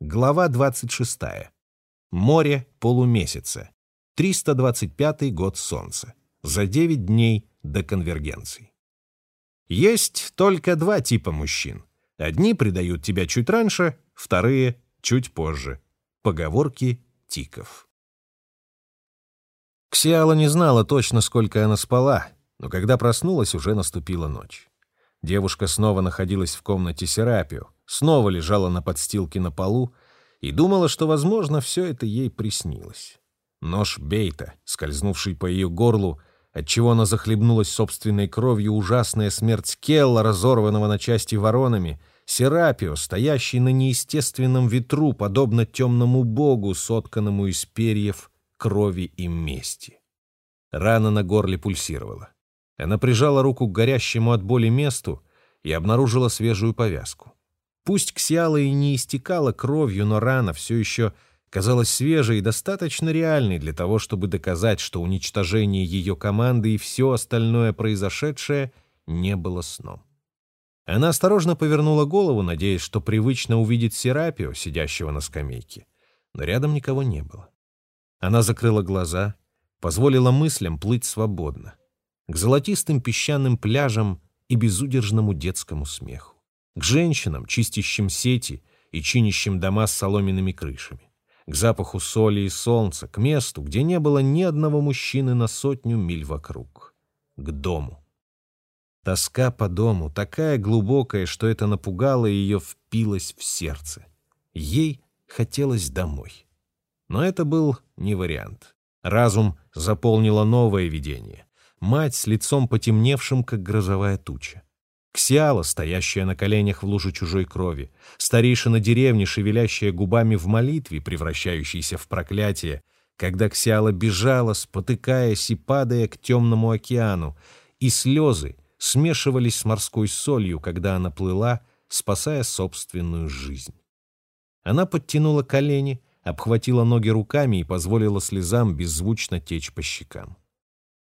Глава 26. Море полумесяца. 325 год Солнца. За 9 дней до конвергенции. Есть только два типа мужчин. Одни предают тебя чуть раньше, вторые — чуть позже. Поговорки тиков. Ксиала не знала точно, сколько она спала, но когда проснулась, уже наступила ночь. Девушка снова находилась в комнате Серапио, снова лежала на подстилке на полу и думала, что, возможно, все это ей приснилось. Нож Бейта, скользнувший по ее горлу, отчего она захлебнулась собственной кровью, ужасная смерть Келла, разорванного на части воронами, Серапио, стоящий на неестественном ветру, подобно темному богу, сотканному из перьев, крови и мести. Рана на горле пульсировала. Она прижала руку к горящему от боли месту и обнаружила свежую повязку. Пусть Ксиала и не истекала кровью, но рана все еще казалась свежей и достаточно реальной для того, чтобы доказать, что уничтожение ее команды и все остальное произошедшее не было сном. Она осторожно повернула голову, надеясь, что привычно увидит Серапио, сидящего на скамейке, но рядом никого не было. Она закрыла глаза, позволила мыслям плыть свободно, к золотистым песчаным пляжам и безудержному детскому смеху к женщинам, чистящим сети и чинящим дома с соломенными крышами, к запаху соли и солнца, к месту, где не было ни одного мужчины на сотню миль вокруг, к дому. Тоска по дому, такая глубокая, что это напугало ее, впилась в сердце. Ей хотелось домой. Но это был не вариант. Разум заполнило новое видение. Мать с лицом потемневшим, как грозовая туча. Ксиала, стоящая на коленях в луже чужой крови, старейшина деревни, шевелящая губами в молитве, превращающейся в проклятие, когда Ксиала бежала, спотыкаясь и падая к темному океану, и слезы смешивались с морской солью, когда она плыла, спасая собственную жизнь. Она подтянула колени, обхватила ноги руками и позволила слезам беззвучно течь по щекам.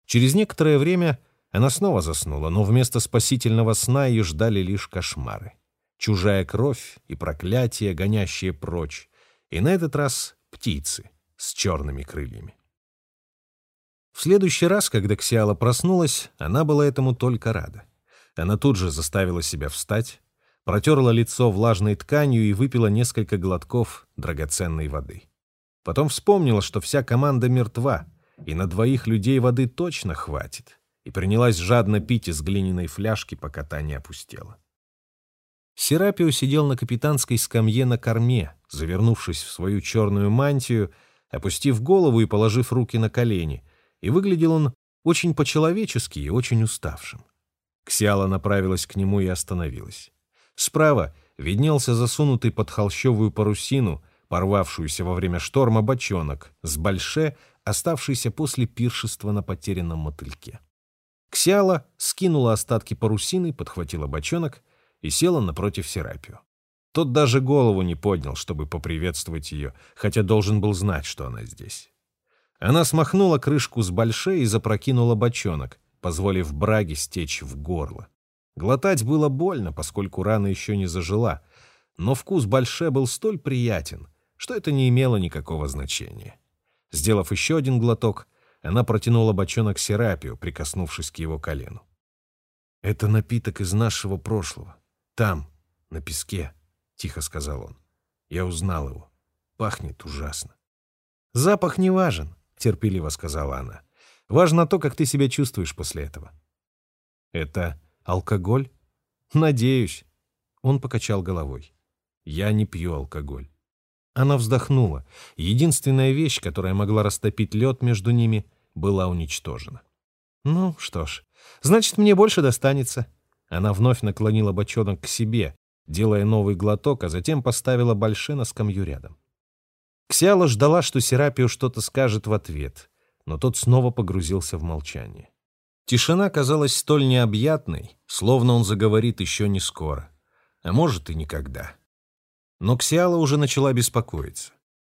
Через некоторое время она снова заснула, но вместо спасительного сна ее ждали лишь кошмары. Чужая кровь и проклятие, гонящие прочь. И на этот раз птицы с черными крыльями. В следующий раз, когда Ксиала проснулась, она была этому только рада. Она тут же заставила себя встать, протерла лицо влажной тканью и выпила несколько глотков драгоценной воды. Потом вспомнила, что вся команда мертва, и на двоих людей воды точно хватит и принялась жадно пить из глиняной фляжки, пока та не опустела. Серапио сидел на капитанской скамье на корме, завернувшись в свою черную мантию, опустив голову и положив руки на колени, и выглядел он очень по-человечески и очень уставшим. Ксиала направилась к нему и остановилась. Справа виднелся засунутый под холщовую парусину, порвавшуюся во время шторма бочонок, с больше, оставшийся после пиршества на потерянном мотыльке. Ксяла скинула остатки парусины, подхватила бочонок и села напротив Серапио. Тот даже голову не поднял, чтобы поприветствовать ее, хотя должен был знать, что она здесь. Она смахнула крышку с большой и запрокинула бочонок, позволив браге стечь в горло. Глотать было больно, поскольку рана еще не зажила, но вкус больше был столь приятен, что это не имело никакого значения. Сделав еще один глоток, она протянула бочонок Серапию, прикоснувшись к его колену. «Это напиток из нашего прошлого. Там, на песке», — тихо сказал он. Я узнал его. Пахнет ужасно. «Запах не важен», — терпеливо сказала она. «Важно то, как ты себя чувствуешь после этого». «Это алкоголь?» «Надеюсь». Он покачал головой. «Я не пью алкоголь». Она вздохнула. Единственная вещь, которая могла растопить лед между ними, была уничтожена. «Ну что ж, значит, мне больше достанется». Она вновь наклонила бочонок к себе, делая новый глоток, а затем поставила Больше на скамью рядом. Ксиала ждала, что Серапио что-то скажет в ответ, но тот снова погрузился в молчание. Тишина казалась столь необъятной, словно он заговорит еще не скоро, а может и никогда. Но Ксиала уже начала беспокоиться.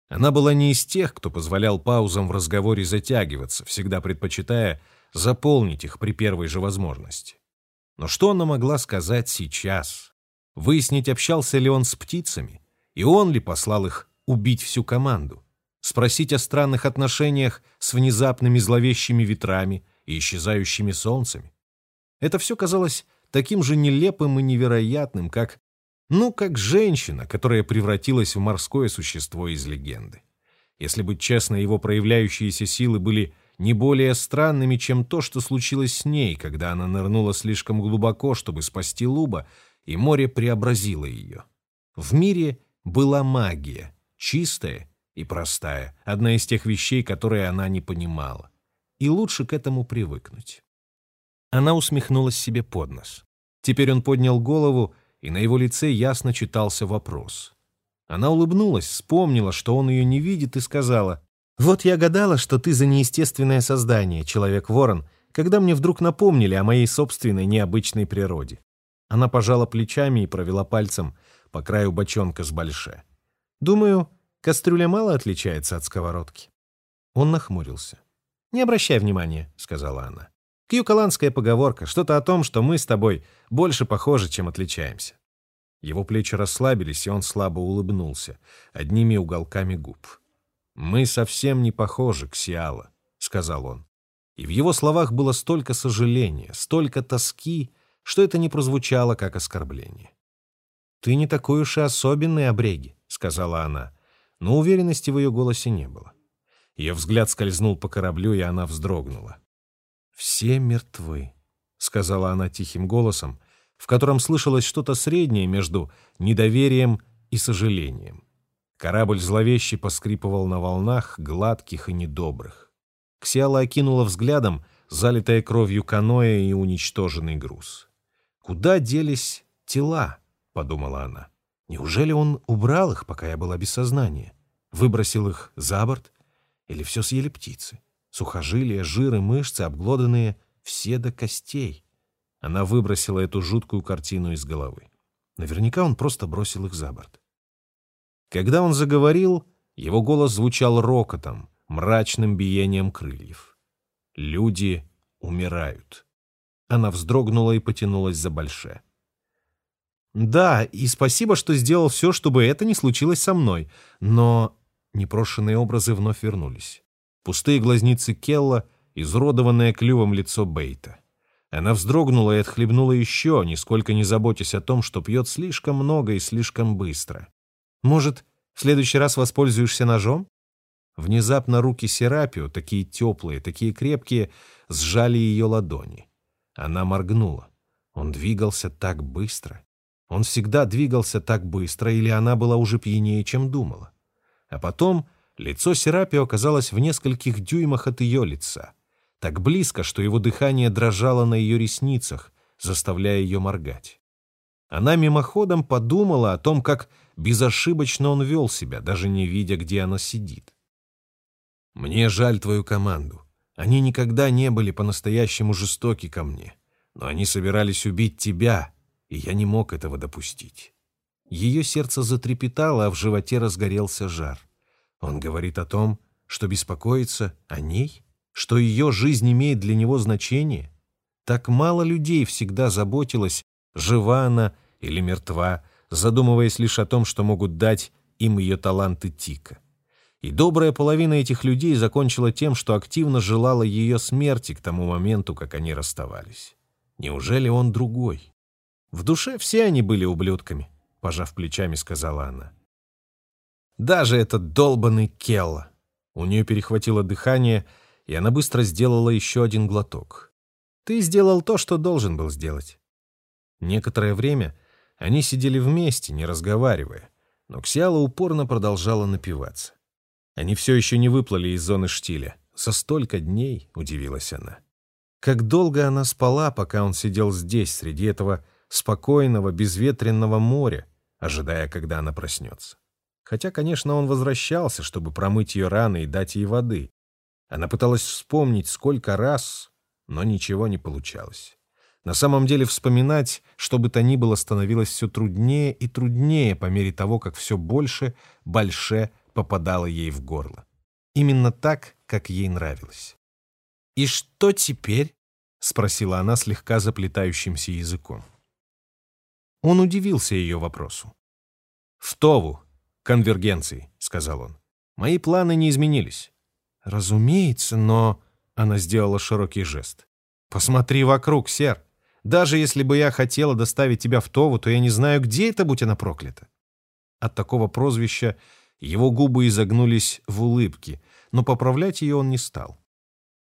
Она была не из тех, кто позволял паузам в разговоре затягиваться, всегда предпочитая заполнить их при первой же возможности. Но что она могла сказать сейчас? Выяснить, общался ли он с птицами, И он ли послал их убить всю команду? Спросить о странных отношениях с внезапными зловещими ветрами и исчезающими солнцами? Это все казалось таким же нелепым и невероятным, как... Ну, как женщина, которая превратилась в морское существо из легенды. Если быть честно, его проявляющиеся силы были не более странными, чем то, что случилось с ней, когда она нырнула слишком глубоко, чтобы спасти Луба, и море преобразило ее. В мире была магия, чистая и простая, одна из тех вещей, которые она не понимала. И лучше к этому привыкнуть. Она усмехнулась себе под нос. Теперь он поднял голову, и на его лице ясно читался вопрос. Она улыбнулась, вспомнила, что он ее не видит, и сказала, «Вот я гадала, что ты за неестественное создание, человек-ворон, когда мне вдруг напомнили о моей собственной необычной природе». Она пожала плечами и провела пальцем по краю бочонка с больше. «Думаю, кастрюля мало отличается от сковородки». Он нахмурился. «Не обращай внимания», — сказала она. Кьюкаланская поговорка, что-то о том, что мы с тобой больше похожи, чем отличаемся. Его плечи расслабились, и он слабо улыбнулся, одними уголками губ. «Мы совсем не похожи, Ксиала», — сказал он. И в его словах было столько сожаления, столько тоски, что это не прозвучало как оскорбление. «Ты не такой уж и особенный, Обреги», — сказала она, но уверенности в ее голосе не было. Ее взгляд скользнул по кораблю, и она вздрогнула. «Все мертвы», — сказала она тихим голосом, в котором слышалось что-то среднее между недоверием и сожалением. Корабль зловеще поскрипывал на волнах, гладких и недобрых. Ксиала окинула взглядом залитое кровью каноэ и уничтоженный груз. «Куда делись тела?» — подумала она. «Неужели он убрал их, пока я была без сознания? Выбросил их за борт? Или все съели птицы?» Сухожилия, жиры, мышцы, обглоданные, все до костей. Она выбросила эту жуткую картину из головы. Наверняка он просто бросил их за борт. Когда он заговорил, его голос звучал рокотом, мрачным биением крыльев. Люди умирают. Она вздрогнула и потянулась за больше. «Да, и спасибо, что сделал все, чтобы это не случилось со мной, но...» Непрошенные образы вновь вернулись пустые глазницы Келла, изродованное клювом лицо Бейта. Она вздрогнула и отхлебнула еще, нисколько не заботясь о том, что пьет слишком много и слишком быстро. «Может, в следующий раз воспользуешься ножом?» Внезапно руки Серапио, такие теплые, такие крепкие, сжали ее ладони. Она моргнула. Он двигался так быстро. Он всегда двигался так быстро, или она была уже пьянее, чем думала. А потом Лицо Серапио оказалось в нескольких дюймах от ее лица, так близко, что его дыхание дрожало на ее ресницах, заставляя ее моргать. Она мимоходом подумала о том, как безошибочно он вел себя, даже не видя, где она сидит. «Мне жаль твою команду. Они никогда не были по-настоящему жестоки ко мне, но они собирались убить тебя, и я не мог этого допустить». Ее сердце затрепетало, а в животе разгорелся жар. Он говорит о том, что беспокоится о ней, что ее жизнь имеет для него значение. Так мало людей всегда заботилось, жива она или мертва, задумываясь лишь о том, что могут дать им ее таланты Тика. И добрая половина этих людей закончила тем, что активно желала ее смерти к тому моменту, как они расставались. Неужели он другой? В душе все они были ублюдками, пожав плечами, сказала она. Даже этот долбанный Келла. У нее перехватило дыхание, и она быстро сделала еще один глоток. Ты сделал то, что должен был сделать. Некоторое время они сидели вместе, не разговаривая, но Ксиала упорно продолжала напиваться. Они все еще не выплыли из зоны штиля. За столько дней, удивилась она. Как долго она спала, пока он сидел здесь, среди этого спокойного, безветренного моря, ожидая, когда она проснется. Хотя, конечно, он возвращался, чтобы промыть ее раны и дать ей воды. Она пыталась вспомнить, сколько раз, но ничего не получалось. На самом деле вспоминать, что бы то ни было, становилось все труднее и труднее по мере того, как все больше, больше попадало ей в горло. Именно так, как ей нравилось. «И что теперь?» — спросила она слегка заплетающимся языком. Он удивился ее вопросу. «В Тову», конвергенции», — сказал он. «Мои планы не изменились». «Разумеется, но...» — она сделала широкий жест. «Посмотри вокруг, сер. Даже если бы я хотела доставить тебя в Тову, то я не знаю, где это, будь она проклята». От такого прозвища его губы изогнулись в улыбке, но поправлять ее он не стал.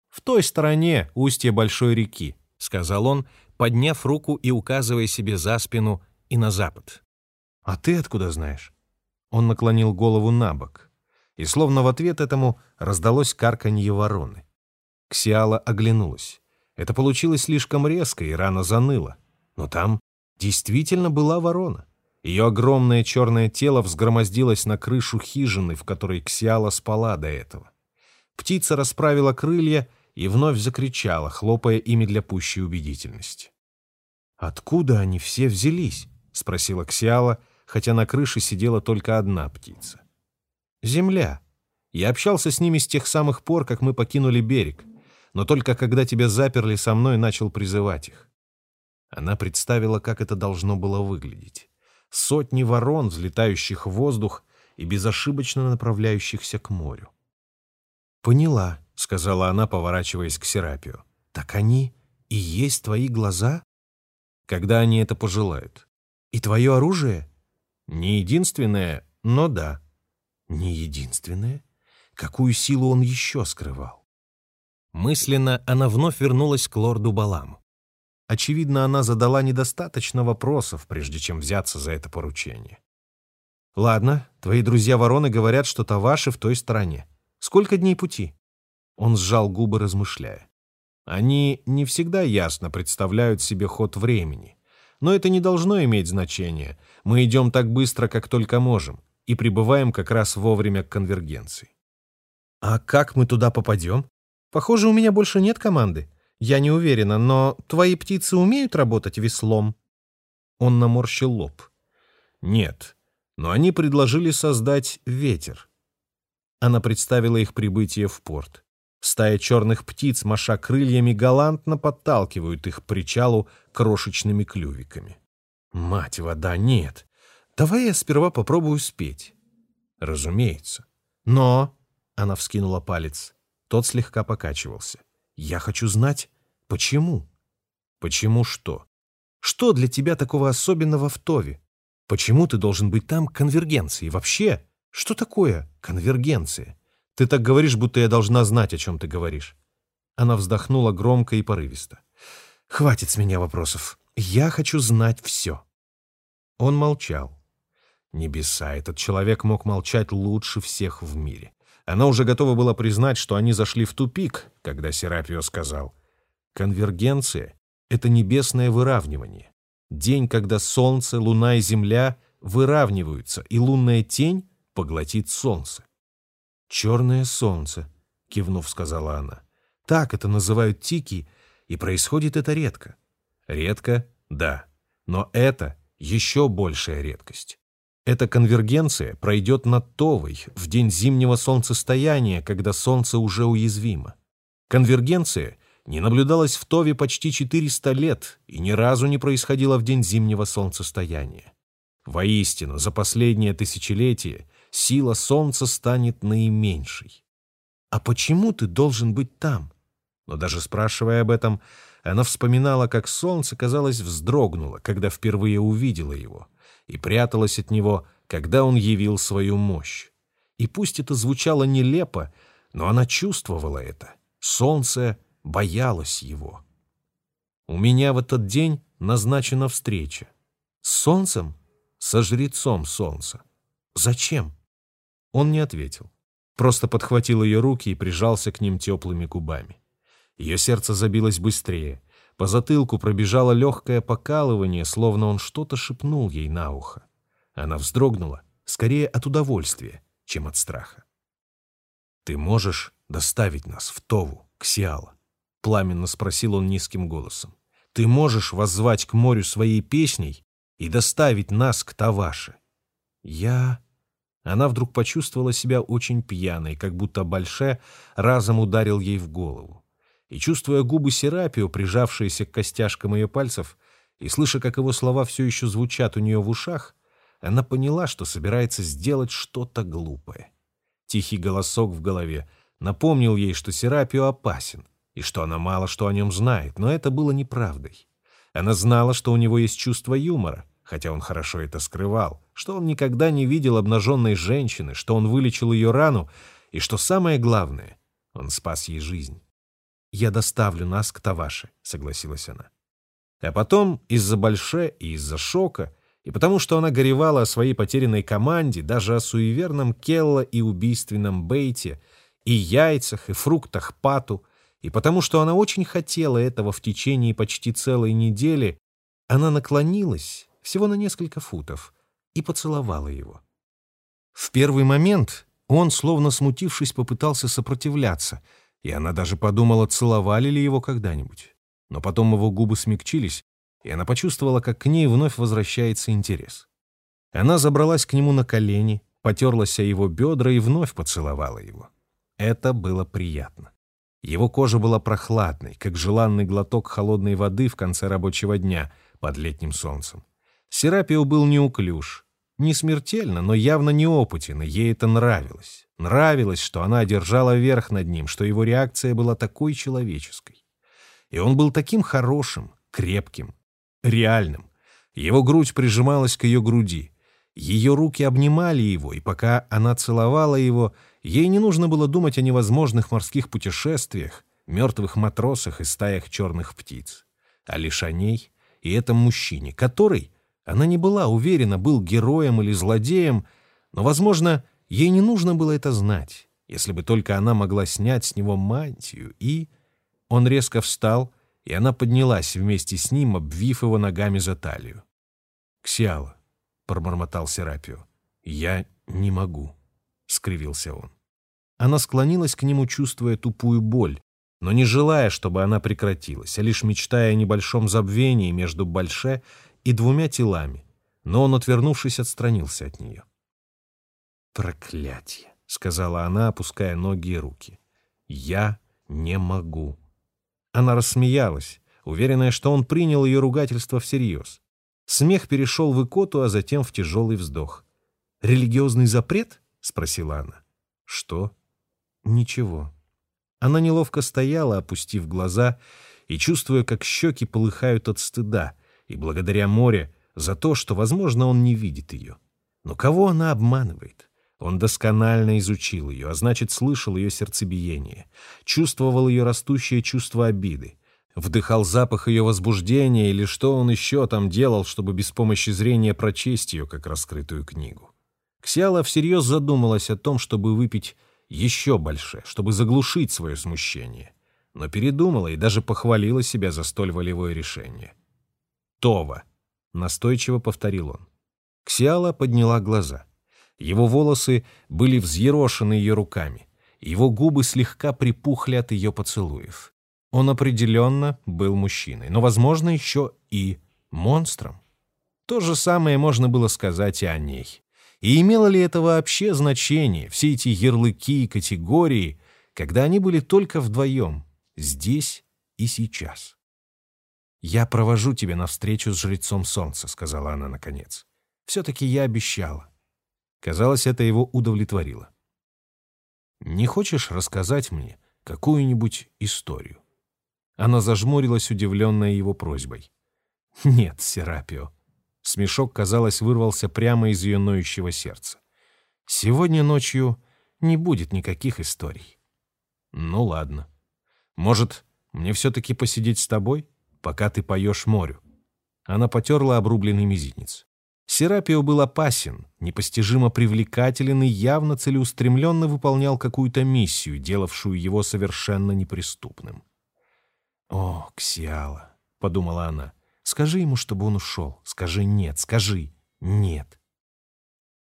«В той стороне устье большой реки», — сказал он, подняв руку и указывая себе за спину и на запад. «А ты откуда знаешь?» Он наклонил голову на бок, и словно в ответ этому раздалось карканье вороны. Ксиала оглянулась. Это получилось слишком резко и рано заныло. Но там действительно была ворона. Ее огромное черное тело взгромоздилось на крышу хижины, в которой Ксиала спала до этого. Птица расправила крылья и вновь закричала, хлопая ими для пущей убедительности. «Откуда они все взялись?» — спросила Ксиала, хотя на крыше сидела только одна птица. «Земля. Я общался с ними с тех самых пор, как мы покинули берег, но только когда тебя заперли со мной, начал призывать их». Она представила, как это должно было выглядеть. Сотни ворон, взлетающих в воздух и безошибочно направляющихся к морю. «Поняла», — сказала она, поворачиваясь к Серапию. «Так они и есть твои глаза?» «Когда они это пожелают». «И твое оружие?» «Не единственное, но да». «Не единственное? Какую силу он еще скрывал?» Мысленно она вновь вернулась к лорду Баламу. Очевидно, она задала недостаточно вопросов, прежде чем взяться за это поручение. «Ладно, твои друзья-вороны говорят, что Таваши в той стороне. Сколько дней пути?» Он сжал губы, размышляя. Они не всегда ясно представляют себе ход времени. Но это не должно иметь значения. Мы идем так быстро, как только можем, и прибываем как раз вовремя к конвергенции. «А как мы туда попадем? Похоже, у меня больше нет команды. Я не уверена, но твои птицы умеют работать веслом?» Он наморщил лоб. «Нет, но они предложили создать ветер». Она представила их прибытие в порт. Стая черных птиц, маша крыльями, галантно подталкивают их к причалу крошечными клювиками. Мать вода, нет. Давай я сперва попробую спеть. Разумеется. Но... Она вскинула палец. Тот слегка покачивался. Я хочу знать, почему. Почему что? Что для тебя такого особенного в Тове? Почему ты должен быть там конвергенцией? Вообще, что такое конвергенция? Ты так говоришь, будто я должна знать, о чем ты говоришь». Она вздохнула громко и порывисто. «Хватит с меня вопросов. Я хочу знать все». Он молчал. Небеса, этот человек мог молчать лучше всех в мире. Она уже готова была признать, что они зашли в тупик, когда Серапио сказал, «Конвергенция — это небесное выравнивание. День, когда солнце, луна и земля выравниваются, и лунная тень поглотит солнце. «Черное солнце», — кивнув, сказала она. «Так это называют тики, и происходит это редко». «Редко? Да. Но это еще большая редкость. Эта конвергенция пройдет над Товой в день зимнего солнцестояния, когда солнце уже уязвимо. Конвергенция не наблюдалась в Тове почти 400 лет и ни разу не происходила в день зимнего солнцестояния. Воистину, за последнее тысячелетие сила солнца станет наименьшей. А почему ты должен быть там? Но даже спрашивая об этом, она вспоминала, как солнце, казалось, вздрогнуло, когда впервые увидела его, и пряталась от него, когда он явил свою мощь. И пусть это звучало нелепо, но она чувствовала это. Солнце боялось его. У меня в этот день назначена встреча. С солнцем? Со жрецом солнца. Зачем? Он не ответил. Просто подхватил ее руки и прижался к ним теплыми губами. Ее сердце забилось быстрее. По затылку пробежало легкое покалывание, словно он что-то шепнул ей на ухо. Она вздрогнула, скорее от удовольствия, чем от страха. «Ты можешь доставить нас в Тову, к Сиала?» — пламенно спросил он низким голосом. «Ты можешь воззвать к морю своей песней и доставить нас к Таваше?» «Я...» Она вдруг почувствовала себя очень пьяной, как будто Больше разом ударил ей в голову. И, чувствуя губы Серапио, прижавшиеся к костяшкам ее пальцев, и слыша, как его слова все еще звучат у нее в ушах, она поняла, что собирается сделать что-то глупое. Тихий голосок в голове напомнил ей, что Серапио опасен, и что она мало что о нем знает, но это было неправдой. Она знала, что у него есть чувство юмора, хотя он хорошо это скрывал, что он никогда не видел обнаженной женщины, что он вылечил ее рану, и что самое главное, он спас ей жизнь. «Я доставлю нас к Таваше», — согласилась она. А потом из-за Больше и из-за шока, и потому что она горевала о своей потерянной команде, даже о суеверном Келла и убийственном Бейте, и яйцах, и фруктах Пату, и потому что она очень хотела этого в течение почти целой недели, она наклонилась всего на несколько футов и поцеловала его. В первый момент он, словно смутившись, попытался сопротивляться, и она даже подумала, целовали ли его когда-нибудь. Но потом его губы смягчились, и она почувствовала, как к ней вновь возвращается интерес. Она забралась к нему на колени, потерлась о его бедра и вновь поцеловала его. Это было приятно. Его кожа была прохладной, как желанный глоток холодной воды в конце рабочего дня под летним солнцем. Серапио был неуклюж, не смертельно, но явно неопытен, и ей это нравилось. Нравилось, что она одержала верх над ним, что его реакция была такой человеческой. И он был таким хорошим, крепким, реальным. Его грудь прижималась к ее груди. Ее руки обнимали его, и пока она целовала его, ей не нужно было думать о невозможных морских путешествиях, мертвых матросах и стаях черных птиц, а лишь о ней и этом мужчине, который, она не была уверена, был героем или злодеем, но, возможно, ей не нужно было это знать, если бы только она могла снять с него мантию и... Он резко встал, и она поднялась вместе с ним, обвив его ногами за талию. «Ксиала», — пробормотал Серапио, — «я не могу», — скривился он. Она склонилась к нему, чувствуя тупую боль, но не желая, чтобы она прекратилась, а лишь мечтая о небольшом забвении между Больше и двумя телами, но он, отвернувшись, отстранился от нее. «Проклятие!» — сказала она, опуская ноги и руки. «Я не могу». Она рассмеялась, уверенная, что он принял ее ругательство всерьез. Смех перешел в икоту, а затем в тяжелый вздох. «Религиозный запрет?» — спросила она. «Что?» «Ничего». Она неловко стояла, опустив глаза, и чувствуя, как щеки полыхают от стыда, и благодаря море за то, что, возможно, он не видит ее. Но кого она обманывает? Он досконально изучил ее, а значит, слышал ее сердцебиение, чувствовал ее растущее чувство обиды, вдыхал запах ее возбуждения или что он еще там делал, чтобы без помощи зрения прочесть ее, как раскрытую книгу. Ксиала всерьез задумалась о том, чтобы выпить еще больше, чтобы заглушить свое смущение, но передумала и даже похвалила себя за столь волевое решение. «Това», — настойчиво повторил он. Ксиала подняла глаза. Его волосы были взъерошены ее руками. Его губы слегка припухли от ее поцелуев. Он определенно был мужчиной, но, возможно, еще и монстром. То же самое можно было сказать и о ней. И имело ли это вообще значение, все эти ярлыки и категории, когда они были только вдвоем, здесь и сейчас? «Я провожу тебя навстречу с жрецом солнца», — сказала она наконец. «Все-таки я обещала. Казалось, это его удовлетворило. «Не хочешь рассказать мне какую-нибудь историю?» Она зажмурилась, удивленная его просьбой. «Нет, Серапио». Смешок, казалось, вырвался прямо из ее ноющего сердца. «Сегодня ночью не будет никаких историй». «Ну ладно. Может, мне все-таки посидеть с тобой, пока ты поешь морю?» Она потерла обрубленный мизинец. Серапио был опасен, непостижимо привлекателен и явно целеустремленно выполнял какую-то миссию, делавшую его совершенно неприступным. «О, Ксиала», — подумала она, — «скажи ему, чтобы он ушел. Скажи нет, скажи нет».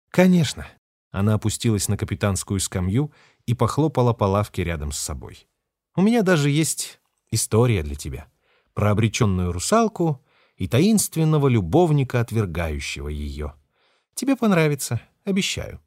«Конечно». Она опустилась на капитанскую скамью и похлопала по лавке рядом с собой. «У меня даже есть история для тебя. Про обреченную русалку и таинственного любовника, отвергающего ее. Тебе понравится, обещаю.